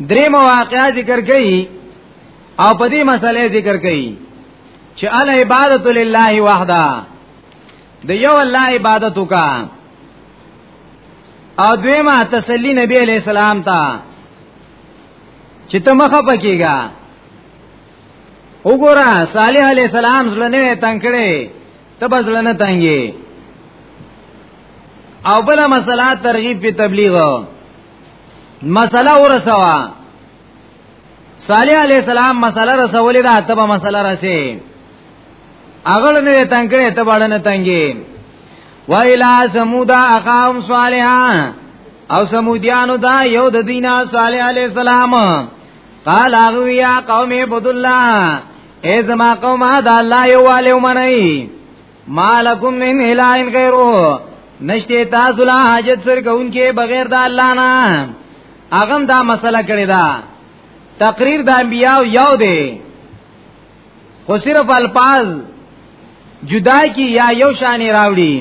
درې مواقع ذکر کړي او په دې مسلې ذکر کړي چې ال عبادت لله وحده د یو الله عبادت وکا او دویمه تسلی نبی علیہ السلام ته چې ته مخه پکېګا وګوره صالح علی السلام زړه نه تنگ کړي ته بس زړه نه تنګي او بل مسله ترغیب په تبلیغ مسله ورسوا صالح علی السلام مسله رسولې ده ته به مسله رسې اغل نه تنگ کړي ته باندې تنګي وایلا سمودا اقام صالحا او سمودیانو دا یو د دینا صالح علی السلام قال اغویا قوم عبد الله ای زما قوم دا الله یو علی منی مالکم من الہ غیره نشته تاسو لا حاجت سر کوونکې بغیر د الله نه اغم دا مسله کړی دا تقریر د انبیاء یو دی خو صرف الفاظ جدا کی یا یو شان راوړي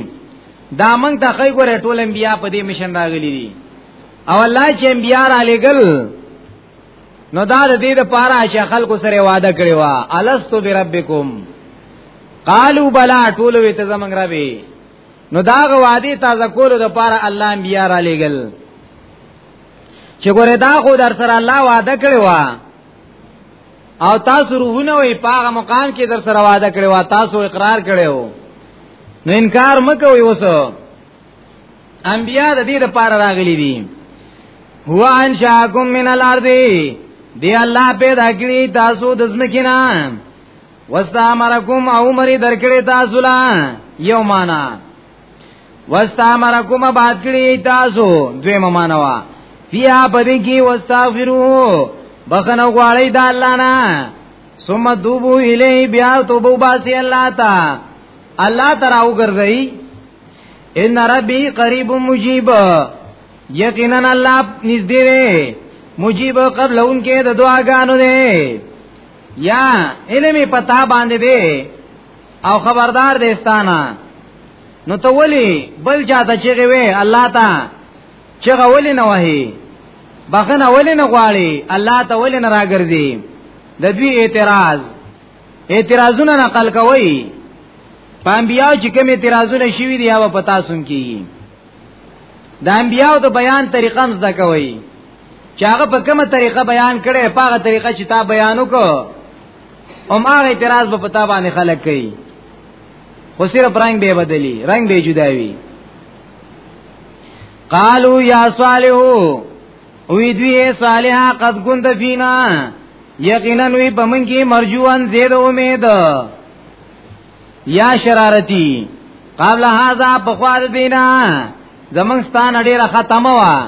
دا موږ ته خی ګوره ټول انبیا په دې مشن راغلي دي او الله چې انبیا را لګل نو دا د دې لپاره چې خلکو سره وعده کړی و الستو بربکم قالوا بلا ټول وی ته زمنګ ربي نو دا وعده تازه کولو لپاره الله انبیا را لګل چې ګوره دا خو در سره الله وعده کړی و او تاسو روحونه وي پاغه مقام کې در سره وعده کړو تاسو اقرار کړو نو انکار مکوئ اوس انبیا د دې لپاره راغلي دي هو انشاکم من الارض دی الله پیدا کړی تاسو د زمکینا واستامرکم او مری درکړی تاسو لا یو معنا واستامرکم بعد کړی تاسو دوی ممانوا فیا پدې کې واستغفروه بخنه غواړی د الله نه ثم دوبو الی بیا توبو باسی الله تا الله تراو ګرځي ان ربی قریب مجیب یقینا الله نږدې دی مجیب قبل اونکه د دعاګانو دی یا علم پتا باندې دی او خبردار دې ستانه نو ته ولی بل چاته چې وی الله تا چې غولې نه وهي بخنه ولې نه غواړي الله ته ولې نه راګرځي د دوی اعتراض اعتراضونه نقل کوي پامبیا چې کوم اعتراضونه شوي دی هغه پتا سن کی د انبیاو د بیان طریقه هم زده کوي چې هغه په کومه طریقه بیان کړي په هغه طریقه چې تا بیان وکړي او ما اعتراض په پتا باندې خلک کوي خو صرف رنگ به بدلی رنگ به جدا وي قالو یا صالحو وی دوی صالحا قد كنت فینا یقینا وی پمن کی مرجوان زید امید یا شرارتی قبل هذا بخواد دینا زمنستان ډیره ختمه وا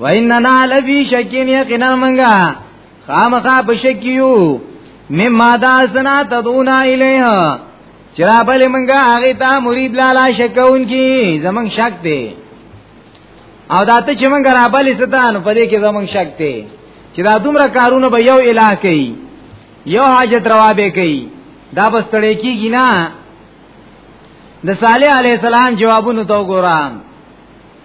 واننا لفی شکین یقینا منګه خامخا بشکیو مما دا سنا تدونا الیه چرا بل منګه هغه ته مرید لالا شکون کی زمنګ شک دی او دا ته چې مونږ را بلې ستان په دې کې زمونږ شک دی چې دا دومره کارونه به یو الہ کوي یو حاجت روا به کوي دا بس تړې کیږي نه د صالح علی السلام جوابونو تو ګورم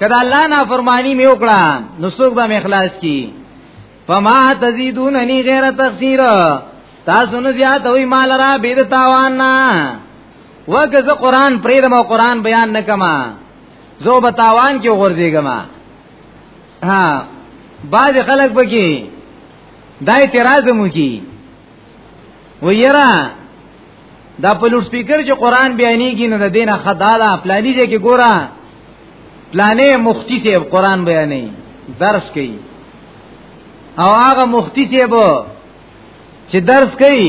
کدا الله نه فرمانی می وکړه نو څوک به اخلاص کی فما تزيدونني غیر تخسیر تاسو نه زیات وي مال را بيد تاوان نه وګه زه قران پریدم او قران بیان نکما زه به تاوان کې ورځېګم ها بعض خلک بګي دا اعتراض مو کی ویرا دا په لوډ سپیکر چې قران بیانېږي نو د دینه خداله پلانیږي کې ګوره پلانې مختی سي قران بیانې درس کوي او هغه مختی سي بو چې درس کوي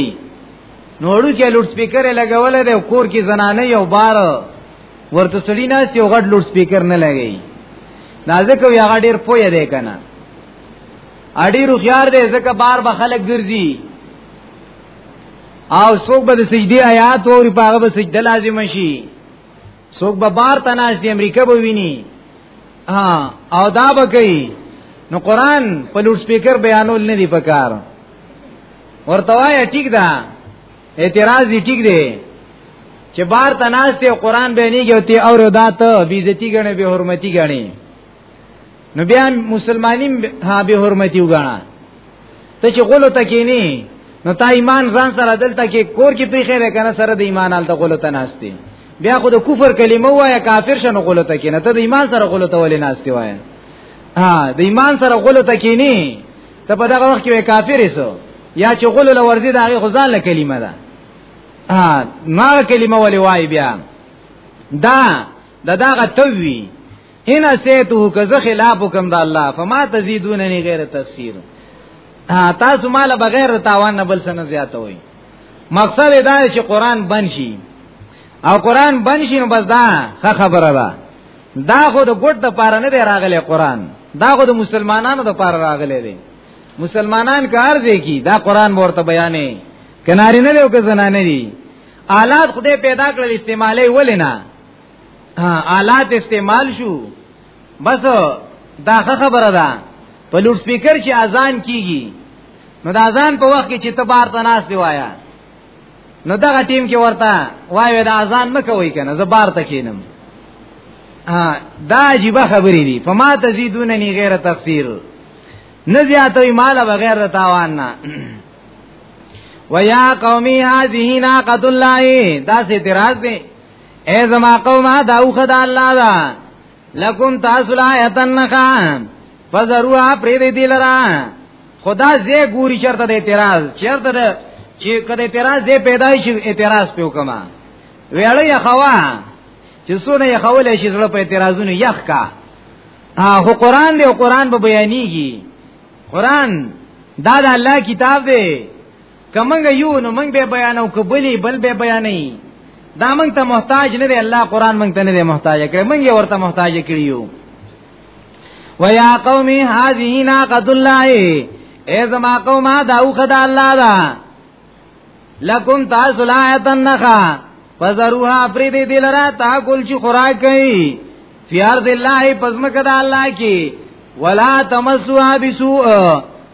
نوړو کې لوډ سپیکر لګول دی کور کې زنانه یو بار ورته سړی نه یو غټ لوډ سپیکر نه لګي نازک یو هغه ډیر پوی دی کنه اډی رو خيار دی ځکه بار به خلک ګرځي او څوک به د سجدي آیات او په هغه به سجده لازم شي څوک به بار تناش دی امریکا به ویني او دا به کوي نو قران په لوډ سپیکر بیانول نه دی پکار ورته وای ټیک ده اعتراض دی ټیک دی چې بار تناس ته قران بیانېږي او ته اور داته بیزتی غنې به حرمتي غنې نو بیا مسلمانین ها به حرمتي وګڼه ته چې غلو تکینی نو تا ایمان ځان سره دلته کې کور کې پیخې نه کنه سره د ایمان حالت غلو ته ناشتي بیا خو د کفر کلمه وایا کافر شنو غلو ته کینه ته د ایمان سره غلو ته ولې ناشتي وایا ها د ایمان سره غلو ته کینی ته په دغه وخت کې کافر یې یا چې غلو لورځي دا غي غزان له کلمه ده ها ما کلمه ولې وای بیا دا دا دغه توي ان اسیتو که زه خلاف وکم د الله فما تزيدونني غیر تفسیر تاسو مال بغیر تاوان نه بل سن زیاتوي مقصد دا چې قران بن شي او قران بن شي نو بس دا خبره ده دا خو د ګډ د پاره نه دی راغلی قران دا خو د مسلمانانو د پاره راغلی دی مسلمانان کار دی کی دا قران ورته بیانې کناری نه دی او که زنانه دی آلات خدای پیدا کړل استعمالي ولې نه آلات استعمال شو بس دا خبره ده په لوډ سپیکر چې اذان کیږي نو دا اذان په وخت کې چې ته بار ته ناس دی وایا نو دغه ټیم کې ورته وایو دا اذان نه کوي کنه زه بار ته کینم دا عجیب خبرې دي فما تزيدونني غیر تفسیر نه زیاتوي مال بغیر د تاوان نه ويا قومي هذه ناقه الله دا سي اعتراض دي اے زما قومه دا اوخه دا الله دا لکم تاسو لا یتنخا فزروها پرې دې دی لرا خدا زه ګوري چرته د اعتراض چرته د چې کله اعتراض دې پیدا شي اعتراض په وکما ویاله یا خوا چې سونه یا خولې شي زړه په اعتراضونو یخ کا هو قران دی او قران به بیانېږي قران دا د الله کتاب دی کمنګ یو نو منګ به بیانو کبلی بل به بیانې دا منګ ته محتاج نه دی الله قران منګ ته نه دی محتاج کړ منګ ورته محتاج کړیو ويا قومي هذه ناقه الله اے زما قومه دا او خدای الله دا لکم تاسو لا تنخا فزروها فریدی دی لرا تا کل چی خوراک کئی فیارد اللہ پزمک دا اللہ کی ولا تمسوها بسوء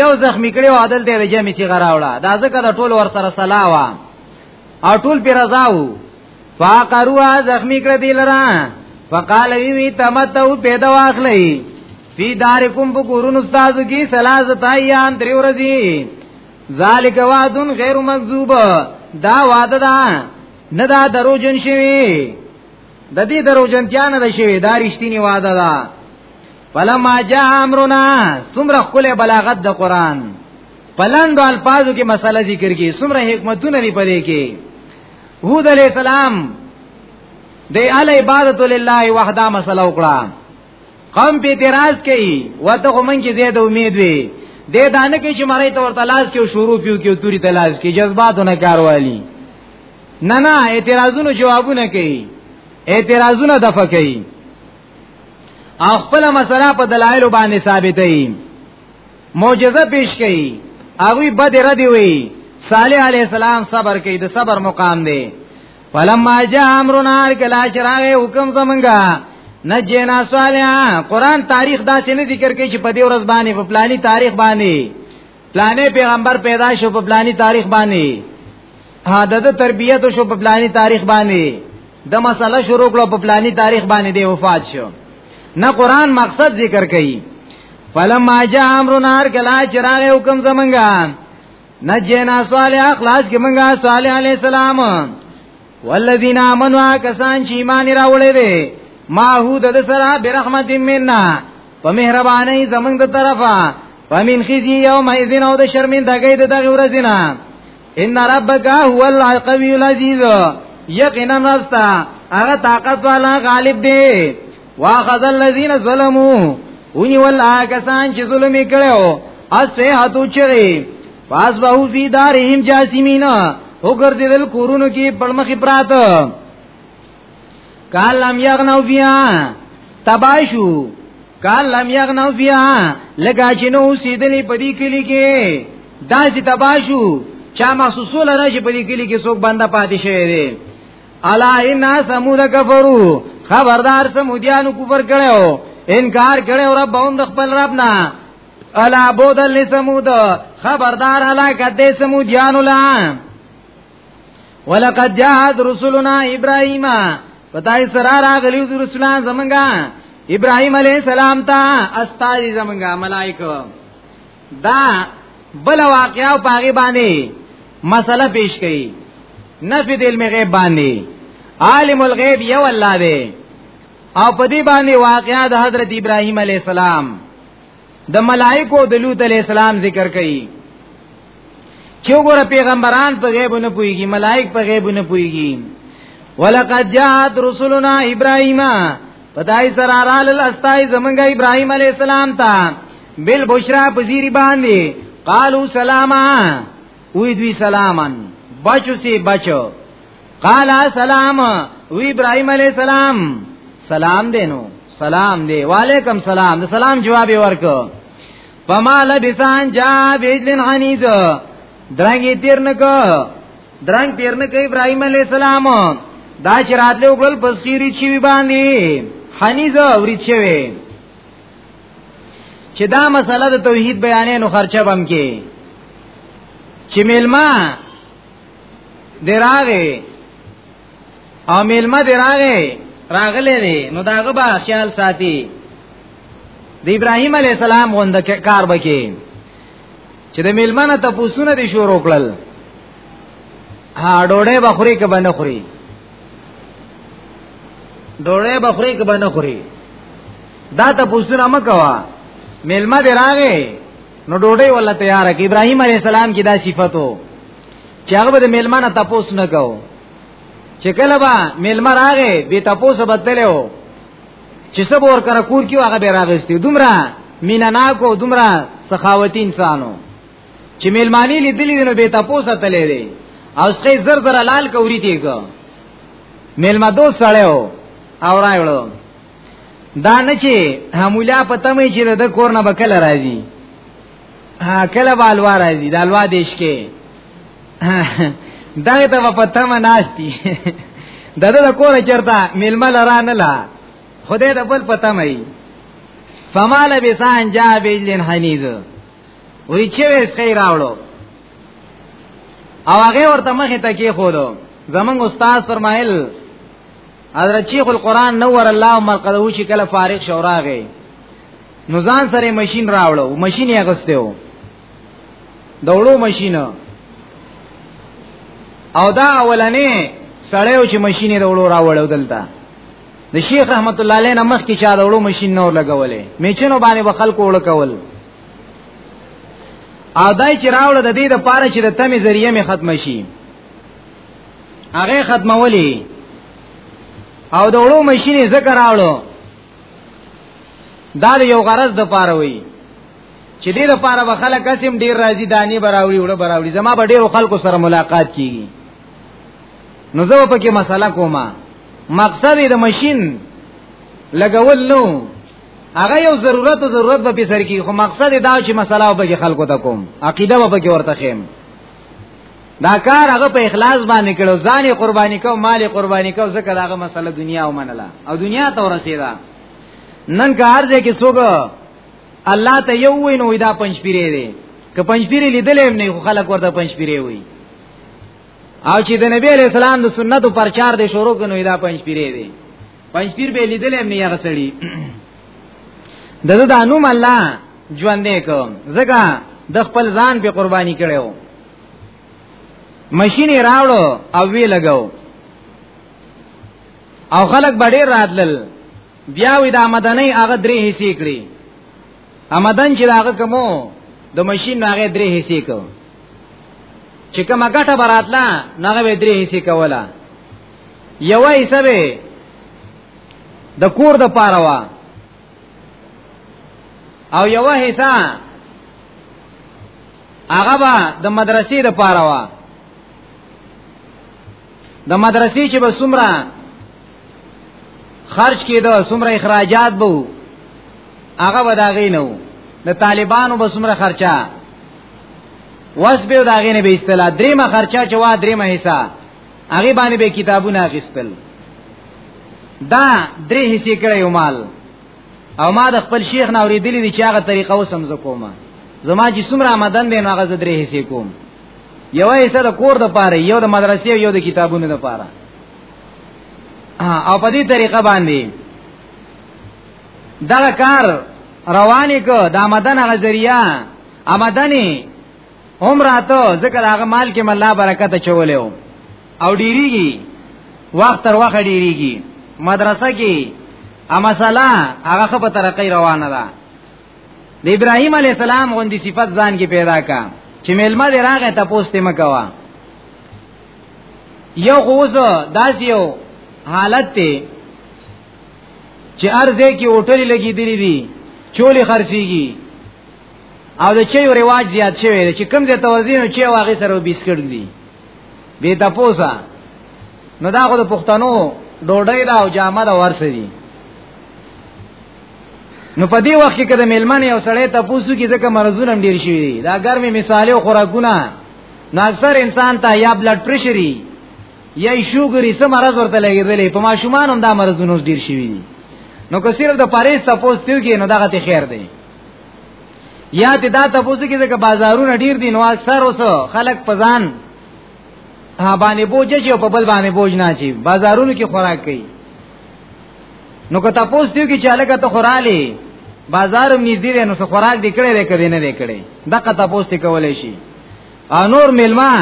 یو زخمی کړي او عدل ته جمع سی غراوړه دا ځکه د ټول ور سره صلاح وا او ټول پر رضاو فاقروا زخمی کړي دی لرا فقال وی وی تمتو پیدا واخلې فی دارکم بکورن استاد کی ثلاثه ایام درې ورځې ذالک وعدن غیر مکذوب دا وعده ده نه دا درو جن شوی د دې درو جنتیا نه شوی دا رښتینی وعده ده فلما جاء امرنا سمره خله بلاغت د قران پلندو الفاظو کې مسله ذکر کی سمره حکمتونه لري پدې کې هود علی السلام د ال عبادت لله وحده مسله وکړه قوم په اعتراض کوي وته کومن کې زیاده امید وي د دانه کې چې مړی تور تلاش کې شروع کیو کې توري تلاش کې جذباتونه کاروالي نه نه اعتراضونو جوابونه کوي اعتراضونه دفع کوي او خپل مسله په دلایل باندې ثابتې معجزه پیش کړي هغه بد ردی وی صالح علی السلام صبر کوي د صبر مقام دی فلما جاء امرنا کلا چراغ حکم زمنګا نجینا صالحا قران تاریخ دا څه نه ذکر کوي چې په دې ورځ باندې په پلاني تاریخ باندې پلانې پیغمبر پیدا شو په پلاني تاریخ باندې حادث تربیت شو په پلاني تاریخ باندې د مسله شروع کړو په پلاني تاریخ باندې دی وفات شو نه قران مقصد ذکر کړي فلما جاء امرنا کلا چراغ حکم زمنګا نجینا صالح اخلاص کې منګا صالح علی السلام والذین آمنوا کسان چې ایمان راوړې دي ما هو د سره برحمت مننا په مهرباني زمنګ د طرفه ومن خزي يوم اذن او د شرمین دګې د دغه ورځې نه ان ربک هو القوی العزیز یقینا رستا هغه طاقت والا غالب دی واخذ الذين ظلموا ونی ول آکسان چې ظلم کړو اسه هتو چری پاس بهو فی دارهم جاسمینا وګرځیدل کورونو کې پړمخې پراته کال لم یغنو بیا تباشو کال لم یغنو بیا لګا چې نو سیدلې په دې کلی کې داسې تباشو چا محسوسو لره چې په دې کلی کې څوک بنده پاتې شوی دی الا ان سمود کفرو خبردار سمودیانو کفر کړو انکار کړو رب هم د خپل رب نه الا بود لسمود خبردار هلاکت دې سمودیانو لان ولقد جاءت رسلنا ابراهيم پتاي سره راغلي رسولان زمونږه ابراهيم عليه السلام ته استاد زمونږه ملائکه دا بل واقعا او پاغي باندې مسله پیش کړي نفي د علم غیب باندې عالم الغیب یو الله دی او په دې باندې واقعا د حضرت ابراهيم عليه السلام د ملائکو د لوط علی السلام ذکر کړي چې وګوره پیغمبران په غیب نه پويږي ملائک په غیب نه پويږي ولقد جاءت رسلنا ابراهيم پدای سره رال الاستای زمنګ ابراهيم عليه السلام ته بل بشرا پذيري باندې قالو سلاما وی دوی سلامن بچو سی بچو قال سلام و ابراهيم عليه السلام سلام دینو سلام دی وعلیکم سلام د سلام جواب ورکو فما لبسان جا بیجلن حنیز درنگی تیر نکو درنگ تیر نکو ابراهیم علیہ السلام دا چې راتله وګړل پس کیری چی وی باندې حنیز ورید شوی چې دا مسله د توحید بیانې نو خرچه بم کې چې ملما دراغه او میلمه دراغه راغله دي نو داغه با خیال ساتي د ابراهیم علی السلام غوند کار بکی چې د میلمانه ته پوسونه دي شروع کړل ها ډوړې بخوري کې باندې خوري ډوړې بخوري کې باندې خوري دا ته پوسونه مکوا میلمه دی راغې نو ډوړې ولا تیار کې ابراهیم علی السلام کې دا صفاتو چې هغه به میلمانه تاسو نه کاو چې کله به میلمه راغې به تاسو بدلو چې څه بور کر کور کې هغه به راغستې دومره مینا نا کو دومره سخاوتی انسانو چې میلمانی لیدلې نو به تاسو ته لې او څه زر زر لال کوری دی کو میلمه دو سړیو او راوړو دا نه چې همولا پته مې چې د کور نه بکل راځي ها کله بالوا راځي دا الوا دیش کې دا ته په پته ما ناشتي دغه د کور چرتا ململ را نه لا خدای د بل پته مې فمال بسان جا بیلن حنیز وی چې وې خیر راوړو او هغه ورته مخه ته کې خورو زمنګ استاد فرمایل حضرت شیخ القران نور الله مرقدو چې کله فارغ شوراغه نو ځان سره ماشين راوړو ماشين یې غستیو دوړو ماشين او دا اولنې سړیو چې ماشين یې دوړو راوړو دلته د شیخ رحمت الله علیه نمخ کې چا دوړو ماشين نور لګولې میچنو باندې بخل کوړ کول او دای چې راوړو د دې د پاره چې د تمې ذریعہ می ختم شي هغه ختمولې او د وړو ماشینې ذکر راوړو دا یو غرض د پاره وي چې دې د پاره به خلک اسیم ډیر راضي دانی براوړي وړه براوړي زما به ډیرو خلکو سره ملاقات کیږي نو زه په کې مسله کوم مقصد د ماشين لګول نو هغه یو ضرورت او ضرورت به سر کې خو مقصد دا چې مسله به خلکو ته کوم عقیده به کې ورته خیم دا کار هغه په اخلاص باندې کړو ځان قرباني کو مال قرباني کو ځکه داغه مسله دنیا ومنله او دنیا ته ورسیدا نن کار دې کې څوګ الله ته یو وینو دا پنځ پیری دی که پنځ پیری لیدلې نه خو خلک ورته پنځ پیری وي او چې د نبی علی السلام د سنتو پرچار دې شروع کینو دا پنځ پیری دی پنځ پیر به لیدلې نه هغه سړي دغه د انوم الله ژوندې کوم ځکه د خپل ځان په قرباني کړو ماشین یې راوړو او وی لګاو او خلک بډې راتلل بیا وی د آمدنۍ هغه درې حصے کړي آمدن چې هغه کومو د ماشین هغه درې حصے کو چې کومه ګټه براتله هغه درې حصے کوله یو حصہ به د کور د پاره وا او یو حصہ هغه به د مدرسې د پاره وا د مدرسې چې به سمره خرج کېده سمره اخراجات به هغه به داغې نه وو د طالبانو به سمره خرچه وس به داغې نه به استلا درېمه خرچه چې وا درېمه حصہ هغه باندې به کتابونه اخیستل دا درې حصے کړی مال او ما د خپل شیخ نه اوریدلې دي چې هغه طریقه وسم زکوما زما چې څومره آمدن دی نو هغه زه درې حصے کوم یو حصہ د کور د پاره یو د مدرسې او یو د کتابونو د پاره او په دې طریقه باندې دا کار روانې کو د آمدن غزریا آمدنی هم راته ځکه هغه مال کې مله برکت چولې او ډیریږي وخت تر وخت ډیریږي مدرسه کې ا مسله هغه په ترقې روانه ده د ابراهیم علی السلام غوندي صفت ځان کې پیدا کا چې ملما دې راغې ته پوسټه مکوا یو غوز داس یو حالت ته چې ارزه کې اوټلې لګې دي دي چولې خرسيږي او د چي رواج زیات شوی دی چې کوم ځای ته ورځي نو چې واغې سره بسکټ دی به تاسو نو دا خو د پښتنو ډوډۍ دا او جامه دا ورسې دي نو په دې وخت کې کده ملمنه یو سړی ته پوسو کې ځکه مرزونه ډیر شي دي دا ګرمي مثاله خوراکونه نو اکثر انسان ته یا بلډ پرشري یا شوګری سم مرز ورته لګیدلې په ماشومان هم دا مرزونه ډیر شي دي نو که صرف د پاریس تاسو تیو کې نو دغه ته خیر دی یا ته دا تاسو کې ځکه بازارونه ډیر دي نو اکثر اوس خلک پزان ها باندې بوج چې په بل باندې بوج نه چی بازارونو کې خوراک کوي نو که تاسو دیو کې چاله کته خوراله بازارم نږدې دی نو څه خوراک دې کړې دې کړې نه دې کړې دغه تاسو ته کولای شي انور ملما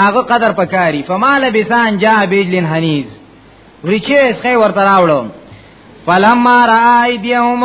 داغه قدر پکاري فمال بسان جا بیجلن حنیز ورچې څخه ورته راوړم فلما را ایدیهم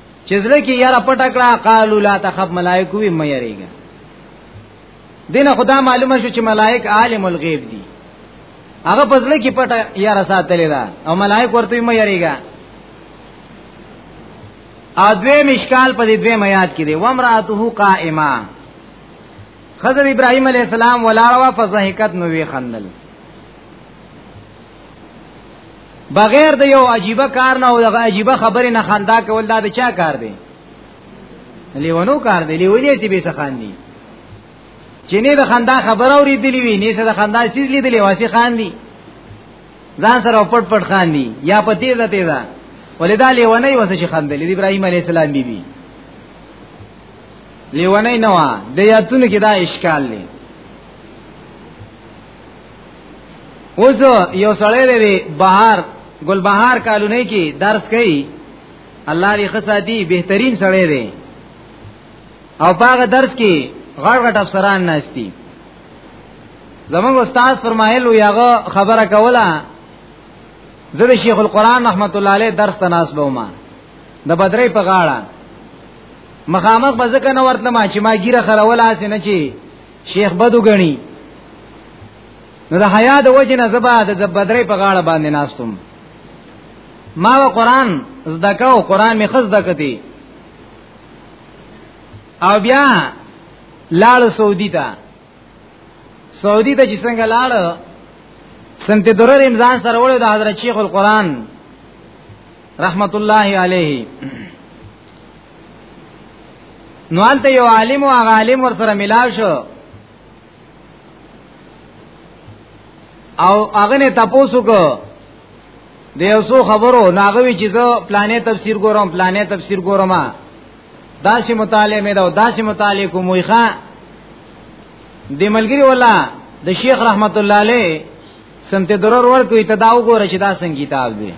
چې زړه کې یاره پټ کړه قالو لا تخف ملائکه وی مې یریږي دینه خدا معلومه شو چې ملائک عالم الغیب دي هغه پزله کې پټه یاره ساتلې ده او ملائک ورته مې یریږي ا دوی مشکال په دې دوی میات کې دي ومراته قائمه خضر ابراهيم عليه السلام ولاړه فضحکت نو وی خندل بغیر د یو عجیب کار نه او د عجیب خبرې نه خندا کول دا د چا کار دی لیونو کار دی لیونی چې به سخاندي چې نه د خندا خبر اوریدلی وي نه د خندا چیز لیدلی واسي خاندي ځان سره پټ پټ خاندي یا په تیزه تیزه ولدا لیونی وسه شي خاندل ابراهيم عليه السلام بي بي لیونی نه و د یاتونو کې دا اشکال دی اوس یو سړی دی بهار ګل بهار کالونه کې درس کوي الله دې خصاتی بهترین سړی دی او پاغه درس کې غړ غټ افسران ناشتي زمونږ استاد فرمایل او یاغه خبره کوله زه د شیخ القرآن رحمت الله علیه درس تناس بوما د بدرې په غاړه مخامخ بزکه نو ورتلم چې ما ګیره خروله سینې چې شیخ بدو غنی نو د حیا د وجه نه زبا د بدرې په غاړه باندې ناستم ما و قران زده کاو قران می خز دکتی او بیا لاړ سعودي ته سعودي ته چې څنګه لاړ سنت درر امضان سره وړو د حضرت شیخ القرآن رحمت الله علیه نو الته یو عالم او عالم ور سره ملاو شو او هغه نه تاسو کو د یو څو خبرو ناغوي چې زه پلانې تفسیر ګورم پلانې تفسیر ګورم داسې مطالعه مې دا داسې مطالعه کوم وي ښا د ملګری ولا د شیخ رحمت الله علیه سمته ضرر ورکوي ته دا وګوره چې دا څنګه کتاب دی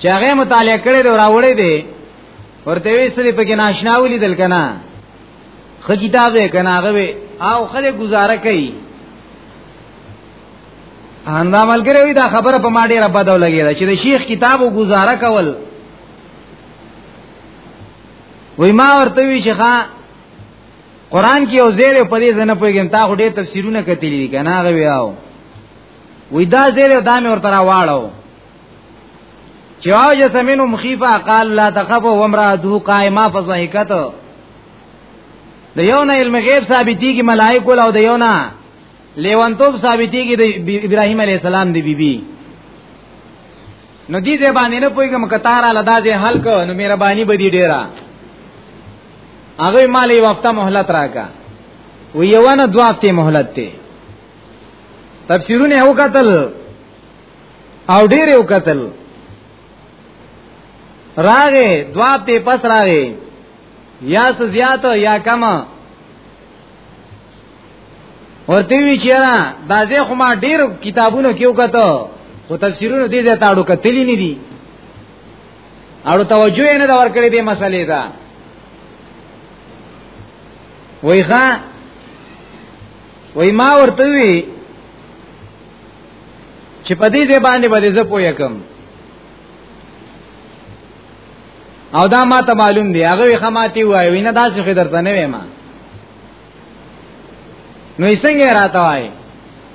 چې هغه مطالعه کړی دی راوړی دی ورته وی سړي پکې ناشنا ولیدل کنه خو کتاب یې کنه هغه او خله گزاره کوي اندا ملګری وی دا خبره په ما ډیره بده لګیږي چې د شیخ کتاب او گزاره کول وای ما ورته وی چې ښا قران کې او زیر په دې ځنه پوهیږم تا خو ډېر تفسیرونه کتلی دي کنه هغه ویاو وې دا زیر او دامه ورته راواړو چوا جس منو مخیفا قال لا تخف وامراته قائما فضحكت د یو نه علم غیب ثابتي کی ملائکه او د یو نه لیوانتوب ثابتي کی د ابراهیم علی السلام دی بیبي بی. نو دې ځای باندې نه پويګم کتار له دازې حل کو نو مهرباني به دې ډیره هغه مالې وخت مهلت راکا و یو نه دوا هفته مهلت ته تفسیرونه وکتل او ډیر یو قتل راغه دوا په پس راغه یا زیات یا کم ورته وی چې را دا زه خو ما ډیر کتابونو کې وکړه خو تفسیرونو دې زه تاړو کتلی نه دي اړو توجه نه دا ورکړې دې مسلې دا وای ښا وای ما ورته وی چې په دې ځای باندې به زه پوهه کوم او دا ما ته معلوم دی هغه خماتي وای وینه دا څه خدر ته نه وېما نو یې څنګه راته وای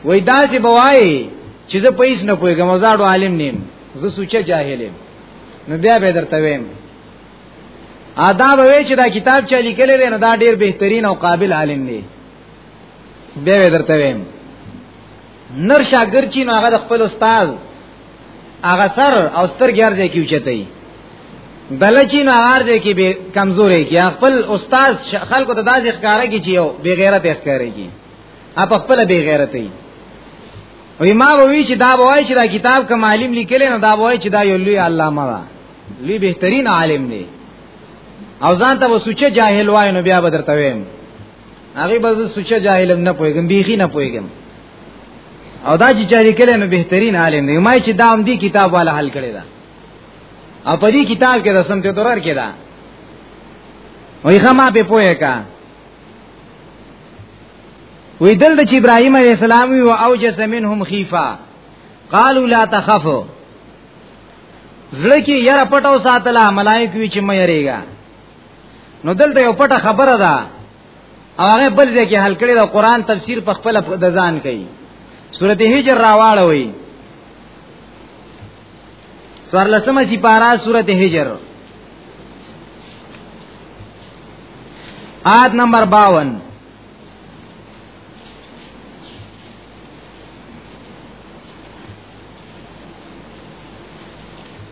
وای دا چې بوای چې زه پیس نه پوهېږم زاړو عالم نیم زه سوچه جاهل یم نو بیا به درته ویم آداب وی چې دا کتاب چا لیکلی دی نو دا ډیر بهترین او قابل عالم دی بیا به درته ویم نر شاګرد چې نو هغه د خپل استاد هغه سر او سترګې ارزه کې اوچتای بل چې نو ارزه کې به کمزورې کې خپل استاد خلکو ته داسې ښکارا کې چې یو بی غیرت ښکارې کې اپ خپل بی غیرت یې وی ما وی چې دا وای چې دا کتاب کوم عالم لیکل نه دا وای چې دا یو لوی علامه ده لوی بهترین عالم دی او ځان ته وسوچه جاهل وای نو بیا بدرته ویم هغه به سوچ جاهلم نه پويګم بيخي نه پويګم او دا چې چاري کله نو بهترین عالم دی ما چې دا هم دی کتاب والا حل کړی دا او په دې کتاب کې رسم ته درر کې دا وای خما په پوهه کا وی دل د ابراهيم عليه السلام وی او اوجس منهم خيفه قالوا لا تخفوا زړه کې یره پټو ساتله ملائکه وی چې مې یریږي نو دلته یو پټه خبره ده او هغه بل ځای کې حل کړي دا قران تفسیر په خپل د ځان کوي سورته هجر راواړه وي سوار لسمه سی پارا سورته هجر آیت نمبر 52 Thank you.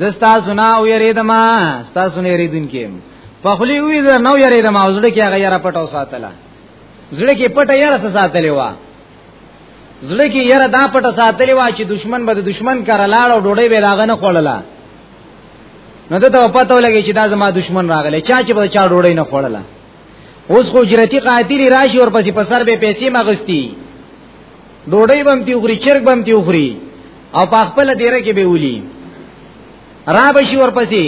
زستا سنا او یریدما ستا سنا یریدون کې په خلی وی زه نو یریدما زړه کې هغه یاره پټو ساتله زړه کې پټه یاره څه ساتلې وا زړه کې یاره دا پټه ساتلې وا چې دشمن به دشمن کار لاړ او ډوډۍ به لاغه نه خوړله نو ته په پته ولګی چې دا زما دشمن راغلی چا چې به چا ډوډۍ نه خوړله اوس خو جرتی قاتل راشي اور پسې په سر به پیسې مغستی ډوډۍ بم تی وخوري چرګ بم تی وخوري او په خپل دیره کې به ولي را بشي ورپسې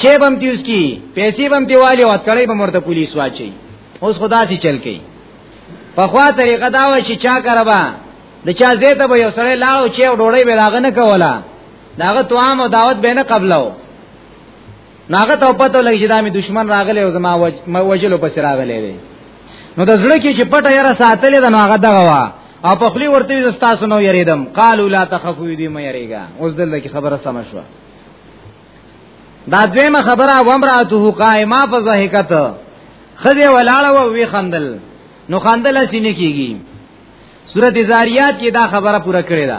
چې بم تیوس کی پیسې بم دیوالي او تړې بم ورته پولیس واچي اوس خدا سي چل کوي په خوا طریقه دا و چې چا کربا د چا زیته به یو سړی لاړو چې ډوړې به لاغ نه کوله داغه توام او دعوت به نه قبلو ناغه ته پته لګی چې دا می دشمن راغلی او زما وج... وجلو پس راغلی دی نو د زړه کې چې پټه یره ساتلې ده نو هغه دغه وا او په خلی ورته د تاسو نو یریدم قالو لا تخفوا دی مې یریګا اوس دلته کې خبره سم شوه دا دیمه خبره ومراته قائما فزهکت خدی ولاړه و وی خندل نو خندل سینې کیږي سورته زاریات کې دا خبره پوره کړې ده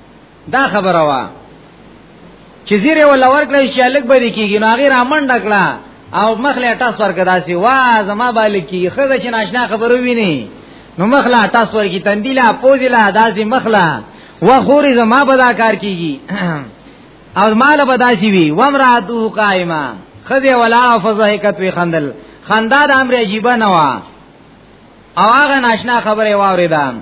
دا خبره وا چې زیره ولا ورکړی چې الګ به کیږي نو هغه را منډه کړه او مخله ټاس ورکړه داسي وا زما بالک کی خزه چې ناشنا خبرو ویني نو مخله ټاس ورکی تندیلا پوزلا داسي مخله و خوري زما بدا کار کیږي او مال بداسي وی ومراتو قائما خزه ولا فزهکت وی خندل خندا د امر عجیب نه وا او هغه ناشنا خبره واوریدم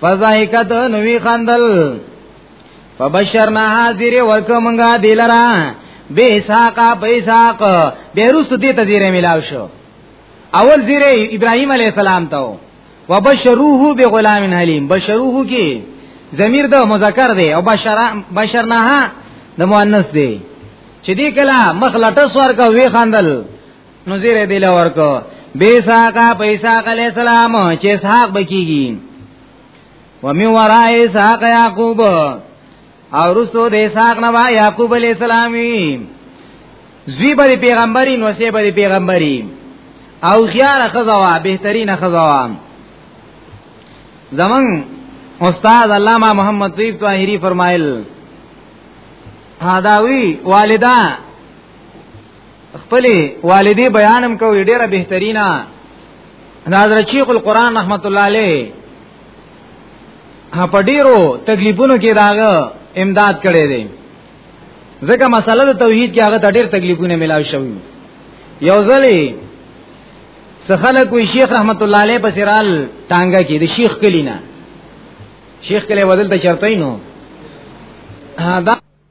فزایکت نوی خندل فبشرنا حاضر ورکمنګا دلرا به اسحاق به اسحاق به روس دې ته زیره ملاو شو اول زیره ابراهیم علی السلام ته وبشروه بغلام حلیم بشروه کی ضمیر د مذکر دی او بشر بشرنا د مؤنث دی چې دې کله مخ لټس ورکا وی خندل نو زیره دی لور کو بے ساقا پیساق علیہ السلام چې اسحاق بکیږي و می ورای اسحاق یعقوب او رسو د اسحاق نه یعقوب علیہ السلام وی زوی بر پیغمبري نو سی بر پیغمبري او خيار خزوا بهترین خزوا زمون استاد علامہ محمد طیب طاهری فرمایل هداوی والدہ خپل والدې بیانم کوي ډیره بهترینه حضرت شیخ القران رحمت الله علیه په ډیرو تکلیفونو کې داغه امداد کړي دي ځکه مسله د توحید کې هغه ډیر تکلیفونه ملاوي شوی یو ځلې سخله کوئی شیخ رحمت الله علیه په سرال ټانګه کې د شیخ کلینا شیخ کله ودل ته چرته نو دا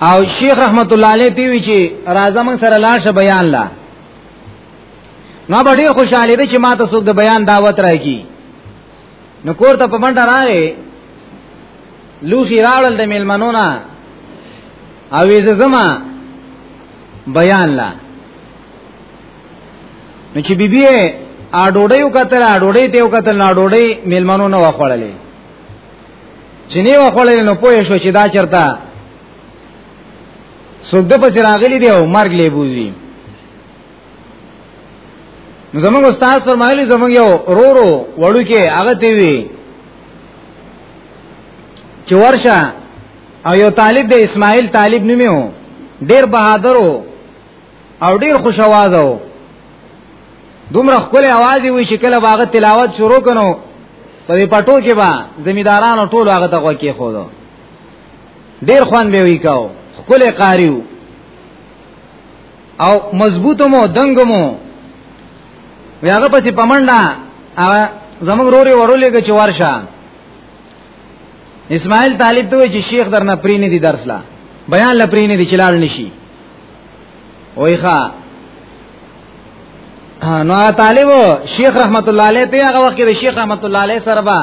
او شیخ رحمت الله علیه پیوی چې راځه موږ سره لاړ شه بیان لا نو به ډیر خوشاله وي چې ما ته څوک د بیان دعوت راکړي نو کور ته په منډه راغی لوخي راړل د میلمنو نه او یې زما بیان لا نو چې بیبي ا ډوډۍ وکتل ا ډوډۍ ته وکتل ا ډوډۍ میلمنو نه وخوړلې چې نه وخړل نو پوه شو چې دا چرته څوک د پس راغلی دی او مرګ لې بوزي نو زموږ استاد فرمایلی زموږ یو رو رو وړو کې هغه دی وی چې ورشه او یو طالب د اسماعیل طالب نومي وو ډیر بهادر وو او ډیر خوش आवाज وو دومره خپل आवाज وی چې کله باغ تلاوت شروع کنو په دې پټو کې با زمیدارانو ټول هغه ته وکی خو دو ډیر خوان به وی کاو خپل قاریو او مضبوط مو دنګ مو هغه پسې پمنډا زموږ روري ورولېږي چې ورشه اسماعیل طالب ته چې شیخ درنه پرینې دي درس لا بیان لپرینې دي چلال نشي وای ښا نو طالب شیخ رحمت الله علیه په هغه وخت کې شیخ رحمت الله علیه سره با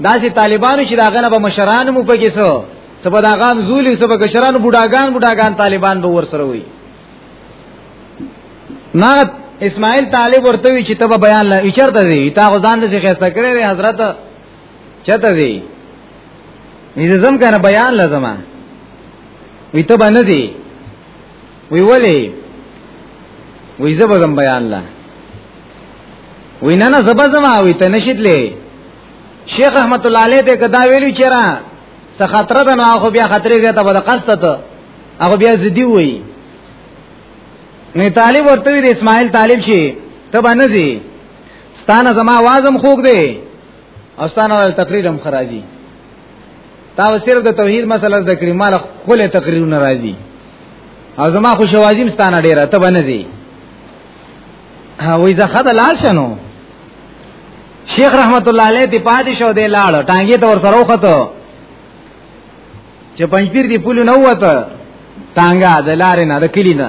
داسې طالبانو چې داغه نه به مشران مو پکې سو سبا داغان زولي سبا کشران بډاګان بډاګان طالبان به ور سره وي نه اسماعیل طالب ورته وی چې ته بیان لا اشاره دی تا غزان دې خسته کړې حضرت چته دی وی زم کنه بیان لازمه وی ته باندې دی وی ولی وی زبزم بیان لا وی نه نه زبزم وی ته نشید لې شیخ رحمت الله علیه ته کدا ویلو چیرې څه خطر ده نو خو بیا خطرې زیاته بل قصته ته هغه بیا زدی وی نه طالب ورته وی اسماعیل طالب شي ته باندې ستانه زما आवाजم خوګ دی او ستانه تقریر هم خراجي تا صرف د توحید مسله د کریمال خپل تقریر ناراضي او زما خو شوازیم ستانه ډیره ته باندې دي وای زه خدای لال شنو شیخ رحمت الله علیه دی پاتې شو دی لاړ ټانګې ته ور سره وخته چې پنځپیر دی پول نه وته ټانګه د لارې نه د کلی نه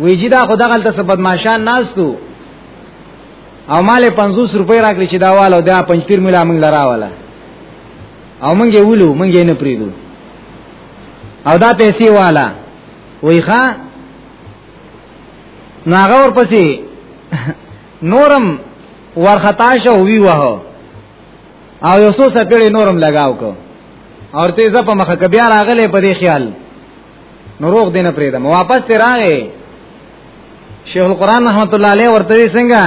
وی چې دا خو دغه تل څه بدمعشان ناستو او مال 50 روپۍ راکړي چې دا والو دا پنځپیر ملا موږ لراواله او موږ یې ولو موږ یې نه پریدو او دا پیسې والا وی ښا ناغه ورپسې نورم ورخطا شو وی وه او یو څو سپېړې نورم لگاو کو اور تیزه په مخه کبیا راغله په دې خیال نو روغ دینه پرې دم واپس ته راغې شیخ القران رحمت الله علیه ورته څنګه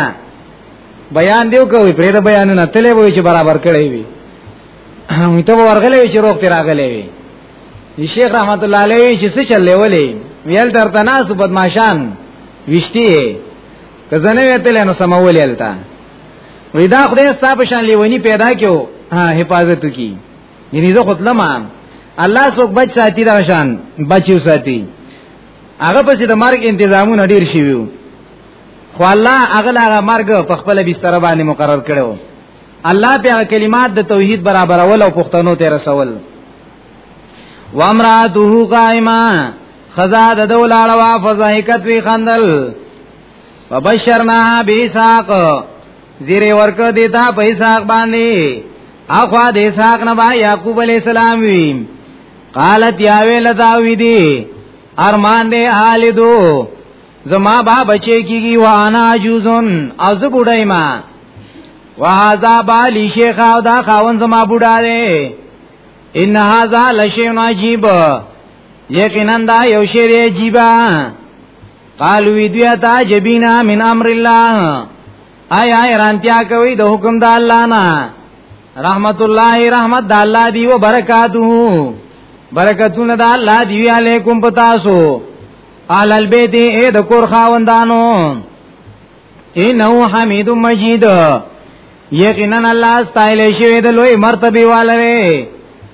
بیان دیو کوي پرې د بیانونه تلې وای چې برابر کړی وي هم ته ورغلې چې روغ ته راغلې وي دی شیخ رحمت الله علیه چې څه چلې ولې ویل درته ناس بدمعشان وشتي کزنه ویتل نو سمول یلتا وی دا خدای ستاسو شان لیونی پیدا کیو حفاظت کی یعنی زه خپل ما الله څوک بچ ساتي دا شان بچو ساتي هغه پسې د مرګ تنظیمونه ډیر شي وو خو الله هغه لاره مرګ په خپل بستر باندې مقرر کړو الله په کلمات د توحید برابرول او پښتنو ته رسول وامراته قائما خزا د دولاړه وا فزایکت وی خندل فبشرنا بیساق زیره ورک دیتا په اسحاق باندې اخوا د اسحاق نه با یعقوب علی السلام وی قالت یا ویل دا وی دی ارمان دې حالدو زما با بچی کیږي وانا جوزن از بډای ما وهذا بالی شیخ او دا خاون زما بډا دی ان هاذا لشیء عجیب یقینا دا یو شی عجیبه قالو دوی تا جبینا من امر الله آیا ایرانتیا کوي د حکم د الله نه رحمت الله رحمت د الله دی و برکاتو برکتونه د الله دی علیکم پتاسو آل البیت اے د کور خاوندانو انه حمید مجید یقینا الله استایل شوی د لوی مرتبه والره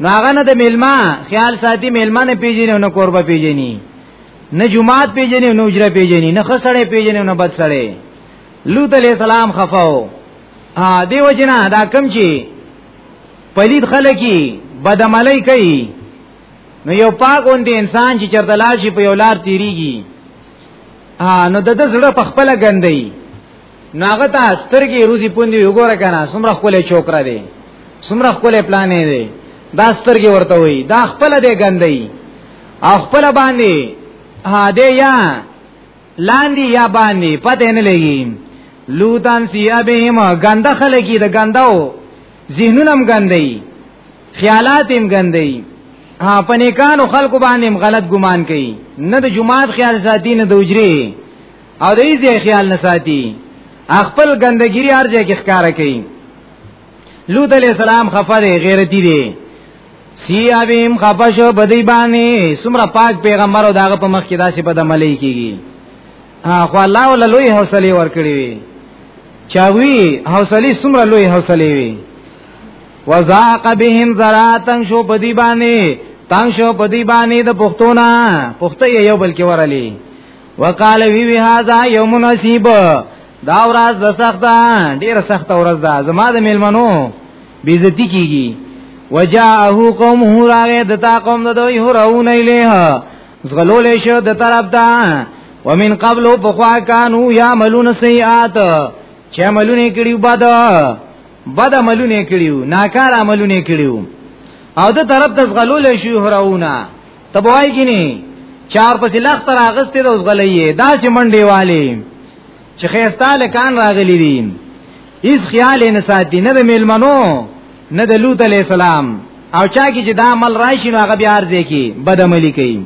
نو هغه نه د میلما خیال ساتي میلما نه پیژني نو کوربه پیژني نه جمعات پیژني نو اجره پیژني نه خسړې پیژني نو بد سړې لوط علی السلام خفاو ا دیو جنا دا کم چی پلید خلکی بدعملی کوي نو یو پاک اوند انسان چې چرته لاشي په یو لار تیریږي ا نو د دې زړه په خپل غندي ناغه ته سترګې روزي پوندې وګوره کنه سمره خپل چوکره دی سمره خپل پلانې دی دا سترګې ورته وي دا خپل دې ګندې او خپل باندې ها دې یا لاندې یا باندې پته نه لګي لوتان سیابهم ګنده خلکی د ګنداو ذهنونم ګندې خیالات هم ګندې ها پنیکانو خلکو باندې غلط ګمان کوي نه د جماعت خیال ساتي نه د اجري او دې ځای خیال نه ساتي خپل ګندګيري هر ځای کې ښکار کوي لوط علیہ السلام خفه دی غیرتی دی سی ابیم خفشو بدی بانی سمرا پاک پیغمبر او داغه په مخ کې داسې بد عملی کیږي خو الله ول لوی حوصله ورکړي وي چاوی حوصله سمرا لوی حوصله وي وزاق بهم ذراتن شو بدی بانی تنگ شو بدی بانی د پښتونه پښته یو بل کې ورلی وقال وی وی هاذا یوم نصیب دا ورځ د سخته ډیره سخته ورځ ده زما د میلمنو بیزتی کیږي وجاءه قومه راغه د تا قوم د دوی هرونه الیه زغلول شو د طرف دا ومن قبل بخوا کانو یا ملون سیئات چې ملونه کړي بد بد ملونه کړي ناکار عملونه کړي او د طرف د زغلول شو هرونه تبوای کینی چار پسې لخ تر اغستې د اوسغلې دا چې منډي والي چې خيستا لکان راغلي دي هیڅ خیال نه ساتي نه د میلمنو نه د لوط علی السلام او چا کې چې دا عمل راشي نو هغه بیا ارزه کی بد عملی کوي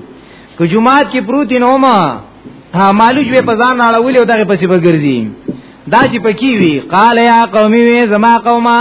که جمعات کې پروت نه ما ها مالوج به پزان اړولې او دغه پسې بګرځي دا چې پکې وي قال یا قومي وي زما قومه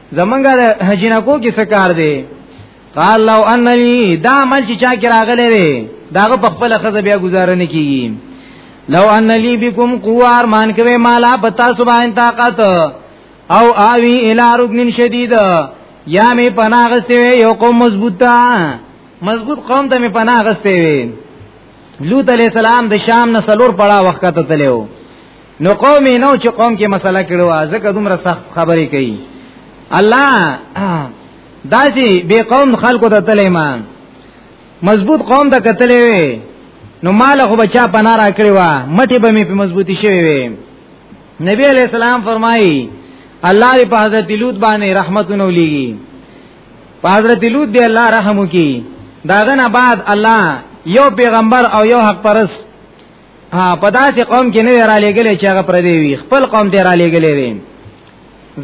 زمونږ د جنکو کې څه کار دی قال لو ان لي دا عمل چې چا کې راغلی وي داغه په خپل خزه بیا گزاره نه کیږي لو ان لي بكم قوه ارمان کوي مالا پتا سبحان طاقت او اوي الى ركن شديد یا می پناه غستې وي یو قوم مضبوطه مضبوط قوم ته می پناه غستې وي لوط علی السلام د شام نه سلور پړا وخت ته تلو نو قوم یې نو چې قوم کې مسله کړو ځکه دومره سخت خبرې کوي الله داسي به قوم خلکو ته تلې ما مضبوط قوم ته کتلې وي نو مال خو بچا پنا را کړی و مټي به می په مضبوطی شوی وي نبی علیہ السلام فرمایي الله دې په حضرت لوط باندې رحمتونه ولېږي په حضرت لوط دې الله رحم وکي داغه نه بعد الله یو پیغمبر او یو حق پرست ها په داسې قوم کې نه را لګلې چې هغه پر دی وي خپل قوم دی را لګلې وي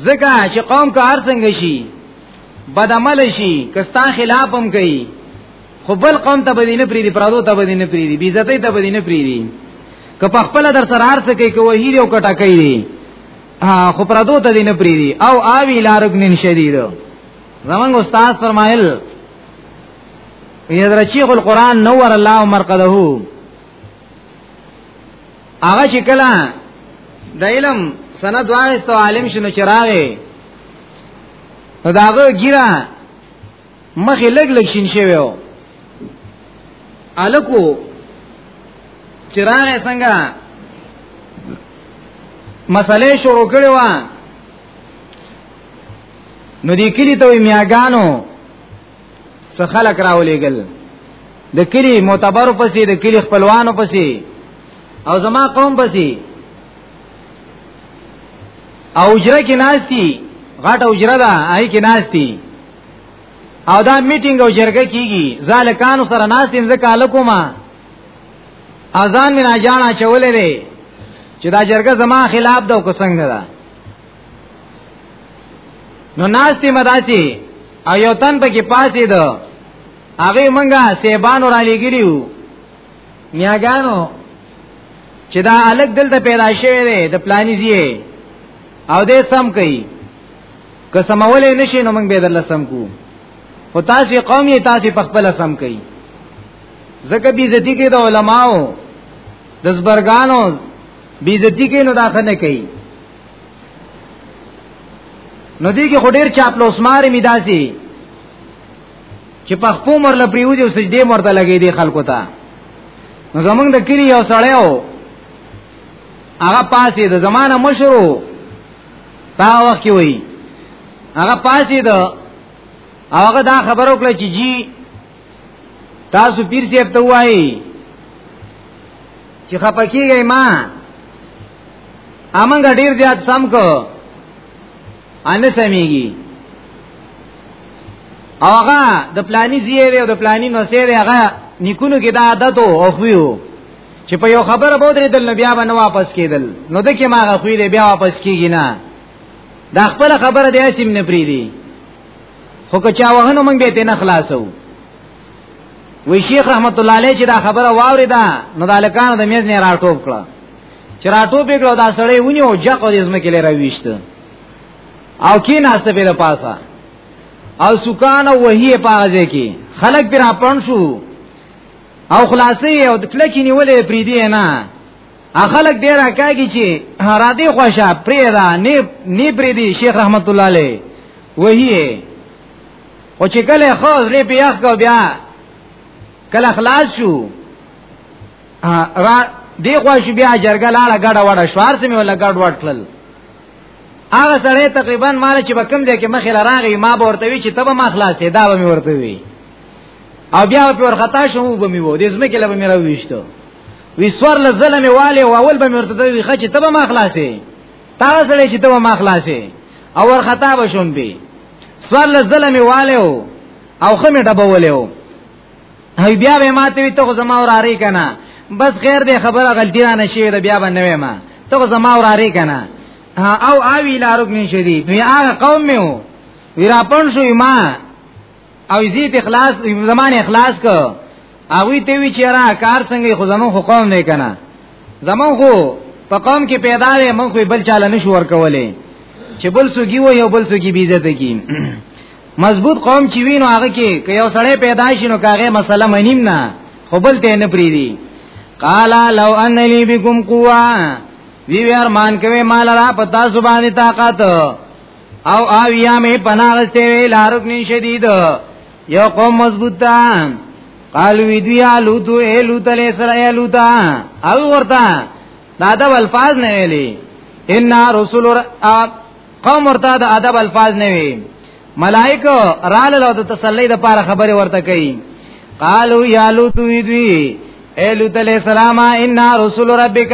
ځکه چې قوم کا هر څنګه شي بد عمل شي کستا خلاف هم کوي خو بل قوم ته بدینه پری دی پرادو ته بدینه پری دی بیزتۍ ته بدینه پری دی که په خپل در سره هر څه کوي کوه هیر او کټه کوي دی خو پرادو ته دینه پری دی او اوی لارګنن شدید زمنګ استاد فرمایل یذرچیغ القران نور الله مرقده هغه چې کله د علم سند واغستو عالم شنو چراغه نو داغه ګیرا مخې لګ لګ شین شوی و الکو چراغه څنګه مسئله شروع کړې و نو دې کلی ته میاګانو څه خلک راولېګل د کلی معتبر پسې د کلی خپلوانو پسې او زما قوم پسې او اجره کې ناشتي غټ اجره ده آی کې ناشتي او دا میټینګ او جرګه کیږي زالکانو سره ناشتم زکه لکوما اذان می نه جانا چولې وي چې دا جرګه زما خلاف ده او څنګه ده نو ناشتي مداسي او یو تن پکې پاتې ده هغه منګه سیبانو را لګیلیو میاګانو چې دا الګ دلته پیدا شوی دی د پلاني زی او دې سم کوي که سمولې نشي نو موږ به درل سم کو او تاسو قوم یې تاسو په خپل سم کوي زکه بي عزتي کې د علماو د زبرګانو بي عزتي کې نو داخنه کوي نو دی کې خډیر چاپلوس مارې می داسي چې په خپل مرله پریوځي او سجدي مرته لګې دي خلکو ته نو زمونږ د کلی یو سړی و هغه پاسې د زمانه مشرو تا وخت کې وای هغه پاسې د هغه دا خبرو کړ چې جی تاسو پیر صاحب ته وایي چې خپکیږي ما امنګ ډیر زیات سم کو ان سميږي اوغه د پلاني زیره او د پلاني نوسیره هغه نیکونو کې دا عادت او خویو چې په یو خبره به درې دل بیا باندې واپس کېدل نو د کې ما غوې بیا واپس کیږي نه دا خپل خبره دی چې من پری دی خو که چا وهنو مونږ به ته نه خلاصو وی شیخ رحمت الله علیه چې دا خبره واوري دا نو دالکانو د میز نه راټوب کړه چې راټوب کړه دا سړی ونی او جق او دزمه کې لري ویشت او کی ناشته په پاسا او سکان او وهیه پاځه کې خلک پر اپن شو او خلاصې او د کلکی نیولې پریدي نه اخلک ډیر راکاږي چې راته خوشا پریرا نه نه پری دی شیخ رحمت الله علیه وهیه او چې کله خاص لې پیاخ کو بیا کله خلاص شو را دی خوش بیا جرګه لاړه ګډه وډه شوار سمې ولا ګډ وډ کړل هغه سره تقریبا مال چې بکم دی کې مخې لراغي ما به ورته وی چې تبه ما خلاصې دا به مې ورته وی او بیا په ورختا شوم به مې وو د زمکه لبه مې راوښته وی سوار له ظلم والي او اول به مرتد وی خچ ته به ما خلاصې تا سره چې ته به ما خلاصې او ور خطا به شوم به سوار له ظلم والي او او خمه ډبولې او هی بیا به ماته وی ته زما ور اړې کنه بس خیر دې خبره غلطی را نشي دا بیا باندې ما ته زما ور اړې کنه او اوی لارګ نشي دي نو هغه قوم مې وو ویراپن شو ما او زی ته اخلاص زمان اخلاص کو هغه ته وی چیرې کار څنګه خو زمون خو قوم نه کنه زمون خو په قوم کې پیدا لري مونږ خو بل چاله نشو ورکولې چې بل سوګي و یو بل سوګي بي عزت کی مضبوط قوم چې وینو هغه کې که یو سړی پیدا شي نو کاغه مسله مهمه نه خو بل ته نه پریدي قالا لو ان لی بكم قوا وی ارمان کوي مال را پتا سبحانه طاقت او اویا می پناغسته وی لارک نی شدید یو قوم مضبوط تا قالو وی دوی آلو تو ایلو تل اسرائیلو تا او ورطا دادا و الفاظ نویلی انا رسول قوم ورطا دا ادب الفاظ نوی ملائکو رال لو د تسلی د پاره خبره ورته کوي قالو یا لوط وی دوی اے لوط علیہ السلام ان رسول ربک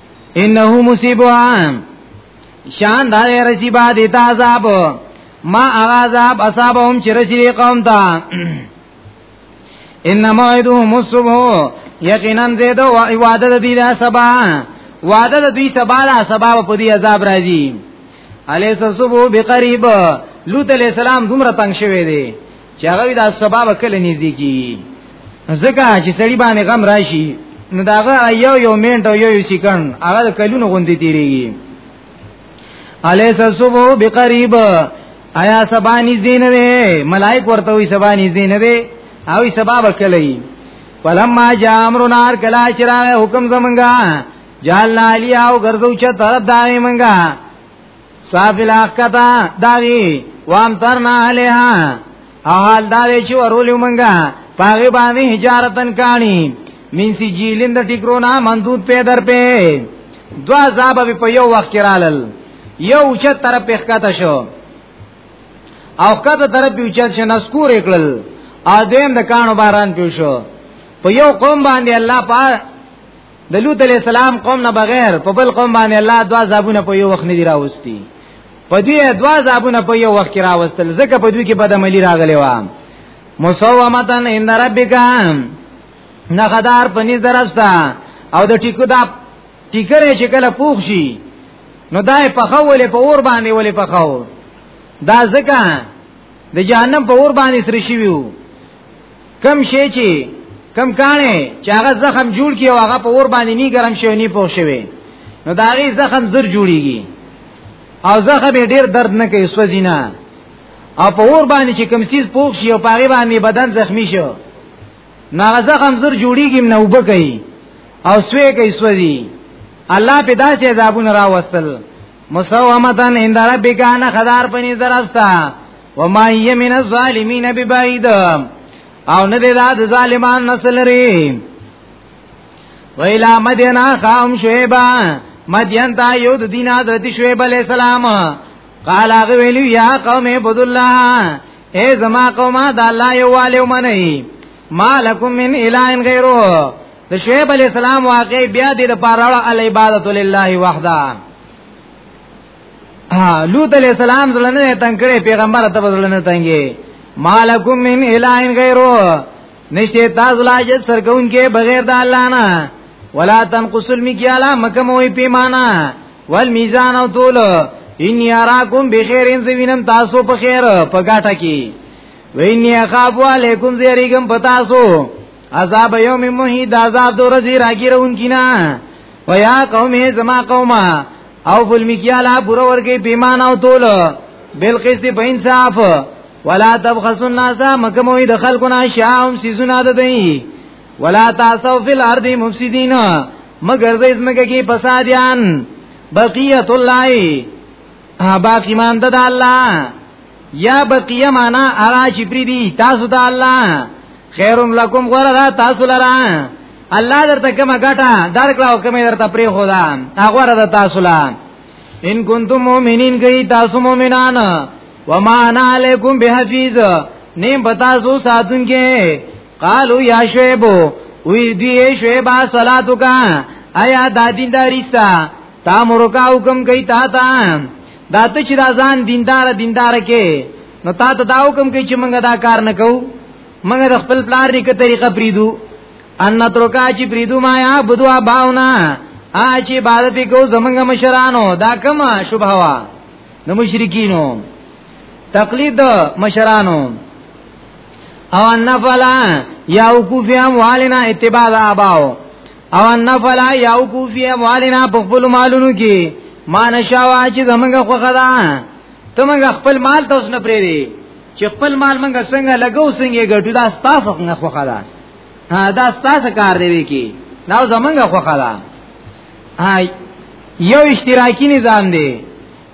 انه مصیبه شان دا رسیبا دی عذاب ما عذاب اصابهم چې رسیدي قوم ته ان موعدهم الصبح یقینا زید وعده د دې د سبا وعده د دې سبا لا سبا په دې عذاب راځي الیس الصبح بقریب لوط علیہ السلام دومره تنگ شوی دی چې هغه دا سبب کله نږدې کی ځکه چې سړی باندې غم راشي نو داغه یو یو منټ او یو یو سکند هغه کلونو غوندې تیریږي الیس صبح بقریب آیا سبا نږدې نه وي ملائک ورته وي سبا نږدې نه وي او سبا وکړي فلما جاء امرنا کلا چرا حکم زمنګا جعلنا علی او غرزو چ طرف دای منګا صافل اخکتا داوی وام ترنا علیها او حال داوی چې ورولې مونږه پاغه باندې حجارتن کانی من سی جیلین د ټیکرونا مندود په در په دوا عذاب په یو وخت کې رالل یو چې طرف په ښکته شو او کته طرف یو چې نسکور کړل ادم د کانو باران پیو شو په یو قوم باندې الله پاک د لوط علی السلام قوم نه بغیر په بل قوم باندې الله دوا زابونه په یو وخت نه دی راوستي په دې دوا زابونه په یو وخت کې راوستل ځکه په دوی کې بدعملی راغلی و مسومتن ان ربک نه غدار پنځ درستا او د ټیکو دا ټیکره چې کله پوښ شي نو دای په خولې په اور باندې ولې په خو دا ځکه د جهنم په اور باندې سر شي ویو کم شي چې کم کانه چې هغه زخم جوړ کی او هغه په ور باندې نی ګرم شوی نی پوښ شوی نو دا غي زخم زر جوړیږي او زخم ډیر درد نه کوي سوځي نه او په ور باندې چې کم سیز پوښ شي او پاره باندې بدن زخمی شو نو هغه زخم زر جوړیږي نه وب کوي او سوې کوي سوځي الله په داسې عذابونه راوستل مسومتن اندر بګانه خدار پني درستا وما هي من الظالمین ببعید او نه دی دا د ظالمان نسل لري ویلا مدینا خام شعیبا مدین تا یو د دین حضرت شعیب علیہ السلام قال هغه ویلو یا قوم عبد الله اے زما قومه د الله یو والو منئ مالکم من الہ غیره د شعیب علیہ السلام واقع بیا دې د پاره عبادت لله وحده ها لوط علیہ السلام زړه نه تنگ کړي پیغمبر ته زړه نه تنګي مالکم من الہ غیرو نشته تاسو لا چې سرګون کې بغیر د الله نه ولا تنقص المکیالا مکم وی پیمانا والمیزان او طول ان یراکم بخیر ان زوینم تاسو په خیر په ګټه کې وین یخابو علیکم زیریګم پتاسو عذاب یوم محی دا عذاب دو رزی راگیرون کینا و یا قومی زما قوما او فلمکیالا پورا ورکی پیمان او تول بالقسط په انصاف ولا تبخسوا الناس مکموی د خلقنا شاهم سیزونه ده دی ولا تاسو فی الارض مفسدین مگر زید مګه کی فسادیان بقیت الله باقی مان د الله یا بقیه معنا ارا چې پری دی تاسو د الله خیرم لکم غره تاسو لرا الله درته کومه ګټه درکړه او کومه درته پری خو دا هغه را تاسو لا ان کنتم مؤمنین گئی تاسو مؤمنان و ما انا علیکم بحفیظ نیم بتا سو ساتون کې قالو یا شعیب وی دی شعیب صلاتو کا آیا دا دینداریستا تا مرکا حکم کوي تا تا دا ته چې دا ځان دیندار دیندار کې نو تا ته دا حکم کوي چې موږ دا کار نه کوو موږ د خپل پلار نیکه طریقه پریدو ان ترکا چې پریدو ما یا بدوا باونا ا چې عبادت کو زمنګ مشرانو دا کوم شوبه وا د مشرکینو تقلید مشرانو او ان فلا یا وقوفهم والنا اتباع اباو او ان فلا یو کوفی اموالنا په خپل مالونو کې ما نشاوا چې زمونږ خو خدا ته مونږ خپل مال ته اوس نه پرې دی چې خپل مال مونږ څنګه لګو څنګه ګټو دا ستاسو څنګه خو خدا دا ستاسو کار دی وکی دا زمونږ خو خدا هاي یو اشتراکی نظام دی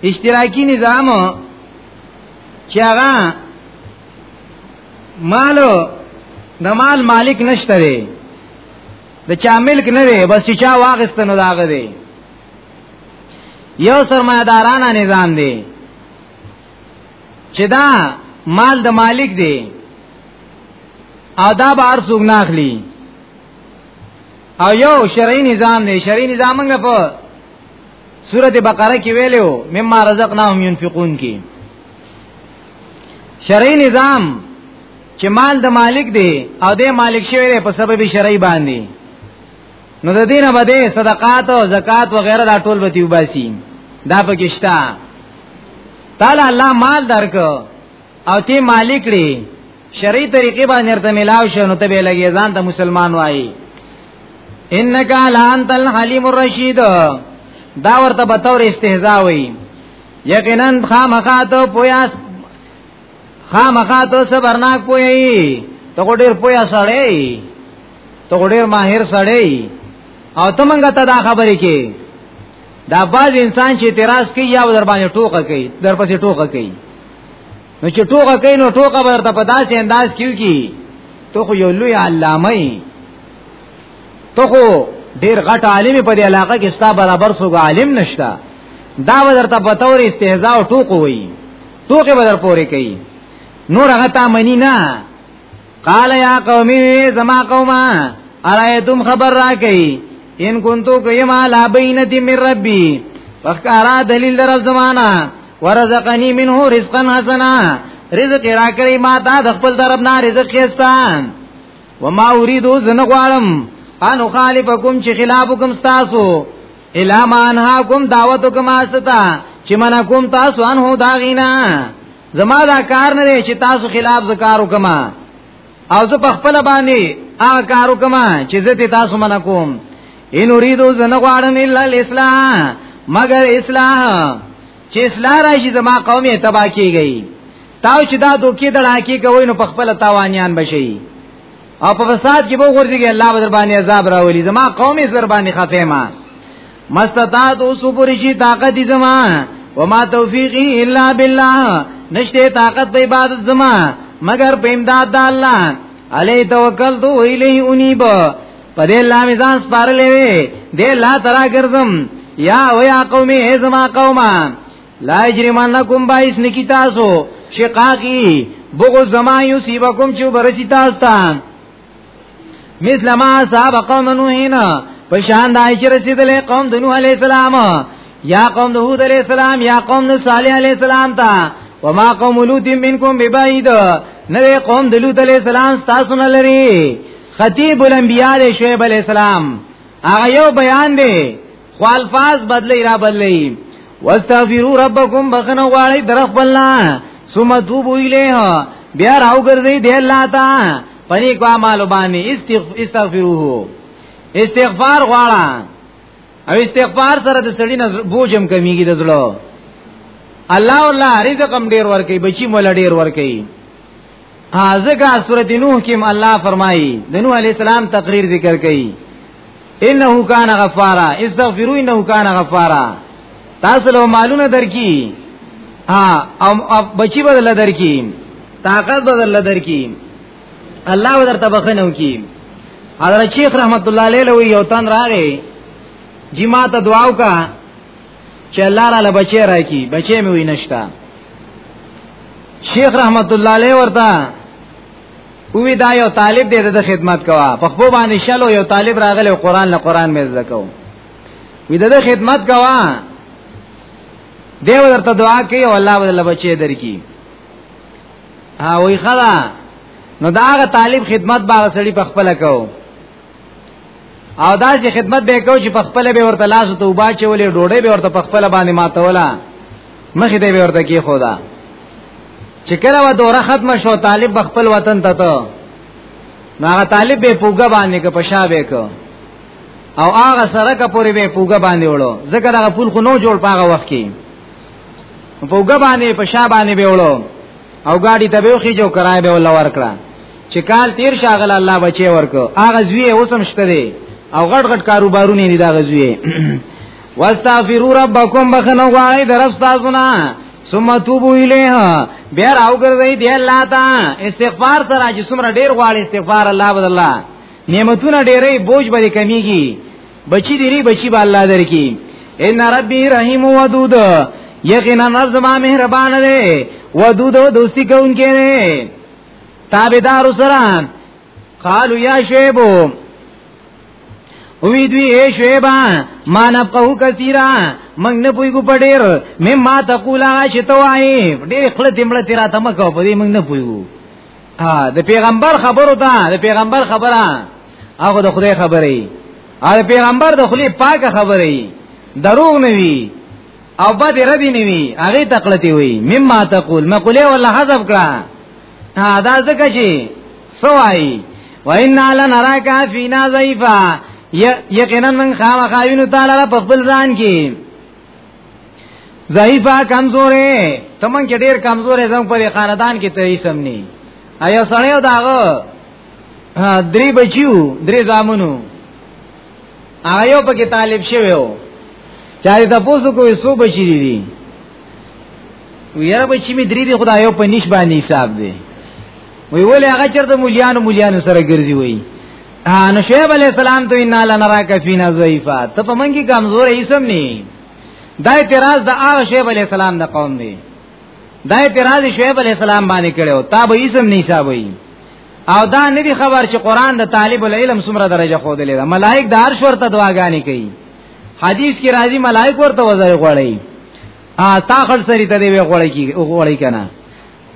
اشتراکی نظام چې هغه مال د مال مالک نشته دی د چا ملک نه دی بس چې چا واغست نو داغه دی یو سرمایدارانه نظام دی چې دا مال د مالک دی او دا به هر څوک ناخلی او یو شرعي نظام دی شرعي نظام موږ په سورته بقره کې ویلو مما رزقناهم ينفقون کې شرعي نظام چې مال د مالک دی او د مالک شوی دی په سبب شرعي باندې نو د دینه باندې صدقات او زکات و غیره دا ټول به تیوباسي دا پکشتا تعالی الله مال درک او تی مالک لري شرعي طریقې باندې ورته ملاو شو نو ته به لګي ځان ته مسلمان وایي انک لانت الحلیم الرشید دا ورته به تور استهزاء وایي یقینا خامخا ته پویاس خامخا ته صبرناک پوی ته ډیر پویا سړی ته ډیر ماهر سړی او ته مونږ ته دا خبرې کې دا باز انسان چې اعتراض کوي یا در باندې ټوکه کوي در پسې ټوکه کوي نو چې ټوکه کوي نو ټوکه به درته په داسې انداز کیږي ته خو یو لوی علامه ته خو ډیر غټ عالم په دې علاقه کې ستا برابر سو عالم نشتا دا ورته په تور استهزاء او ټوکو وي ټوکې بدر پورې کوي نور هغه تا منی نه قال یا قومی زما قوما ارایتم خبر را کوي ان کنتو کیما لا بینتی من ربی فخکارا دلیل در زمانہ ورزقنی منه رزقا حسنا رزق را کړی ما تا د خپل درب نه رزق خستان وما اريدو زنه غواړم ان خالفکم چې خلافکم تاسو الا ما انهاکم دعوتکم استا چې منا کوم تاسو ان هو داغینا زما دا کار نه چې تاسو خلاف زکارو کما او زه په خپل باندې هغه کارو کما چې زه تاسو منا کوم ان اريدو زنه غواړم الا الاسلام مگر اسلام چې اصلاح راشي زما قوم یې تبا کیږي تاو چې دا دوکې دړاکی کوي نو په خپل تاوانیان بشي او په فساد کې به ورځيږي الله بدر باندې عذاب راولي زما قوم یې زر باندې خفه ما مستطاعت او سپوري شي طاقت دي زما وما توفيقي الا بالله نشته طاقت په عبادت زما مگر په امداد الله علی توکل تو الیه انیب په دې الله می ځان سپارلې وي دې لا ترا ګرځم یا و یا قومي ای زما قومه لا یجرمنکم بایس نکی تاسو شقاقی بغو زما یصيبکم چې برسی تاسو ته مثل ما صاحب قوم نوحینا پشان دای چې رسیدلې قوم د نوح علی السلام یا قوم د هود علی السلام یا قوم د صالح علی السلام ته وما قوم لوط منکم ببعید نه قوم د لوط علی السلام تاسو نه لري خطیب الانبیاء دی شعیب علیہ السلام هغه یو بیان دی خو الفاظ بدلی را بدلی واستغفروا ربکم بخنه غواړی در خپل نه ثم توبوا الیه بیا راو ګرځي دی الله تا پنی کو اعمال باندې استغفروه استغفار غواړه او استغفار سره د سړی نه بوجم کمیږي د زړه الله الله رزق هم ډیر ورکي بچي مول ډیر ورکي ازګه سورۃ نوح کې الله فرمایي د نوح علی السلام تقریر ذکر کړي انه کان غفارا استغفروا انه کان غفارا تاسو له مالونه درکې ها او بچي بدل درکې طاقت بدل درکې الله ودرته بخنو کی حضرت شیخ رحمت الله علیه یو تن راغی جما ته دعا وکړه چې الله را لبچې راکی بچې مې وینښتا شیخ رحمت الله علیه ورته وی دا یو طالب دې د خدمت کوا په خو باندې شلو یو طالب راغلی قرآن له قرآن مې زده کو وی د خدمت کوا دیو درته دعا کوي او الله ول بچي درکې ها وی خلا نو دا غ طالب خدمت باغ سړی په خپل کو او دا چې خدمت به کو چې په خپل به ورته لاس ته وبا چې ولې ډوډۍ به ورته په خپل باندې ماتولا مخې دې به ورته کې خدا چې کله و دوره ختم شو طالب خپل وطن ته ته هغه طالب به پوګه باندې که پښا به کو او هغه سره کا پوری به پوګه باندې وړو ځکه دا پول خو نو جوړ پاغه وخت کې پوګه باندې پښا باندې به وړو او ګاډي ته به خېجو کرای به ولا ورکړه چې کال تیر شاغل الله بچي ورکو هغه زوی اوسم شته دی او غټ غټ کاروبارونه دي دا غزوی واستغفروا ربکم بخنو غواړی درف تاسو نه ثم توبو الیه بیا راوګرځي دی الله تا استغفار سره چې څومره ډیر غواړي استغفار الله بدل الله نعمتونه ډیرې بوج به کمیږي بچی دیری بچی با الله درکی ان ربی رحیم ودود یقینا رب زما مهربان دی ودود دوستی کوونکی دی تابعدار سره قالوا یا شعیب وی دوی اے شعیبا ما نبقو کثیرا من نپویگو پا دیر من ما تقولا شتو آئی دیر خلط املا تیرا تمکو پا دی من نپویگو د پیغمبر خبرو ته د پیغمبر خبره هغه د خدای خبره ای هغه پیغمبر د خلی پاک خبره ای دروغ نه وی او بد ردی نه وی هغه تقلتی وی مما تقول مقوله ولا حذف کړه دا ځکه چې سوای وان لنراک فینا ضعیفا یقینا من خامخایونو تعالی په خپل ځان کې ضعیفا کمزورې تمن کې ډیر کمزورې زم په خاندان کې ته یې سمني ایا سړیو داغه درې بچیو درې زامنو آیو په کې طالب شویو چا دې تاسو کوې سو بچی دي دي ویره بچی می درې دي خدایو په نش باندې حساب دی وی ولې هغه چرته مليانو مليانو سره ګرځي وی نو شعیب علی السلام ته ان لا نراک فینا ضعیفا ته په منګي کمزور ایسم نه دا اعتراض د هغه شعیب علی السلام د قوم دی دا اعتراض شعیب علی السلام باندې کړو تا به ایسم نه حساب وی او دا نه دی خبر چې قران د طالب العلم سمره درجه خو دلې ده ملائک د عرش ورته دعاګانې کوي حدیث کې راځي ملائک ورته وځي غوړي ا تا خل سری ته دی غوړي کی غوړي کنه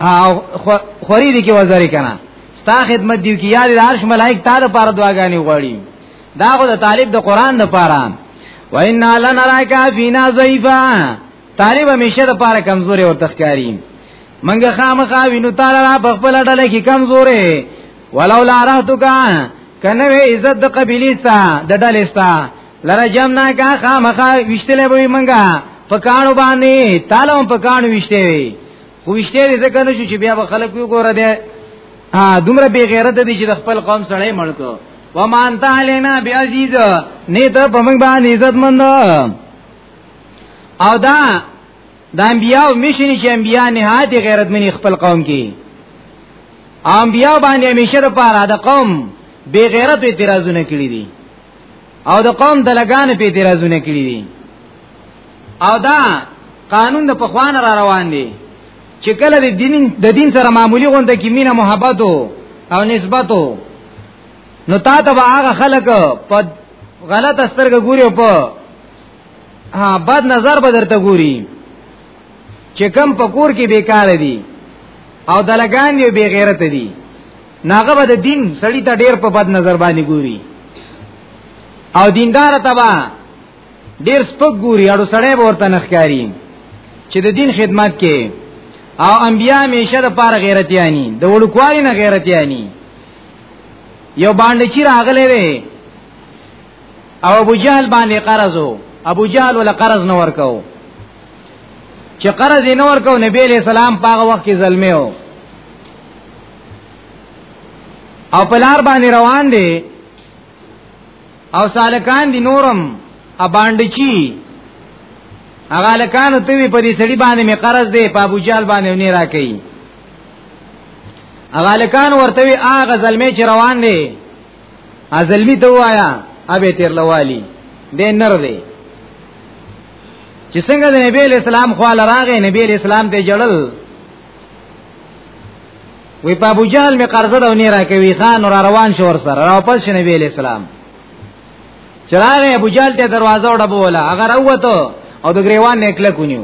او خوري دي کې وځي کنه ستا خدمت دی کې یاد د عرش ملائک تا د پاره دعاګانې غوړي دا خو د طالب د قران د پاره وإنا لنراك فينا ضعيفا طالب همیشه د پاره کمزوري او تخکاری منګه خامخا وینو تعالی را په خپل ډله کې کمزوري ولولا رحتک کنه وی عزت د قبیلی ستا د ډلې ستا لره جمنا کا خامخا وشتلې به منګه په کانو باندې تعالی په کانو وشته وی خو وشته دې ځکه نو چې بیا به خلک یو ګوره دې ها دومره بی غیرت دي چې د خپل قوم سره ملکو ومان تعالینا بی عزیز نه ته په موږ باندې عزت مند او دا د انبیاو مشري چې انبیا نهایت غیرتمنی خپل قوم کې انبیا باندې همیشه د پاره د قوم بی غیرت اعتراضونه کړی دي او د قوم د لګان په اعتراضونه کړی دي او دا قانون د پخوان را روان دي چې کله د دین د دین سره معمولی غونډه کې مینه محبت او نسبت نو تا ته هغه خلک په غلط سترګه ګوري په ها بد نظر به درته ګوري چې کم پکور کې بیکار دي او دلګان یې بی غیرت دي ناغه به د دین سړی ته ډیر په بد نظر باندې ګوري او دیندار تبا ډیر سپک ګوري اړو سړی به ورته نخکاری چې د دین خدمت کې او انبیا همیشه د پاره غیرتیانی د وړوکوالي نه غیرتیانی یو باندې چې راغلې وي او ابو جهل باندې قرض وو ابو جهل ولا قرض نه ورکاو چې قرض نه ورکاو نبی له سلام پاغه وخت کې ظلمه وو او پلار باندې روان دي او سالکان دي نورم ا باندې چی هغه لکان ته وی په دې سړي باندې می قرض دی په ابو جال باندې نه راکې اغالکان ورته وی اغه زلمی چې روان دی ا زلمی ته وایا ابه تیر لوالی دې نر دی چې څنګه د نبی اسلام خو لراغه نبی اسلام ته جړل وی په ابو جهل می قرضه دا نه راکوي خان را روان شو ور سره را واپس شنه ویل اسلام چراغ ابو جهل ته دروازه وډبوله اگر اوته او د گریوان نه کله کونیو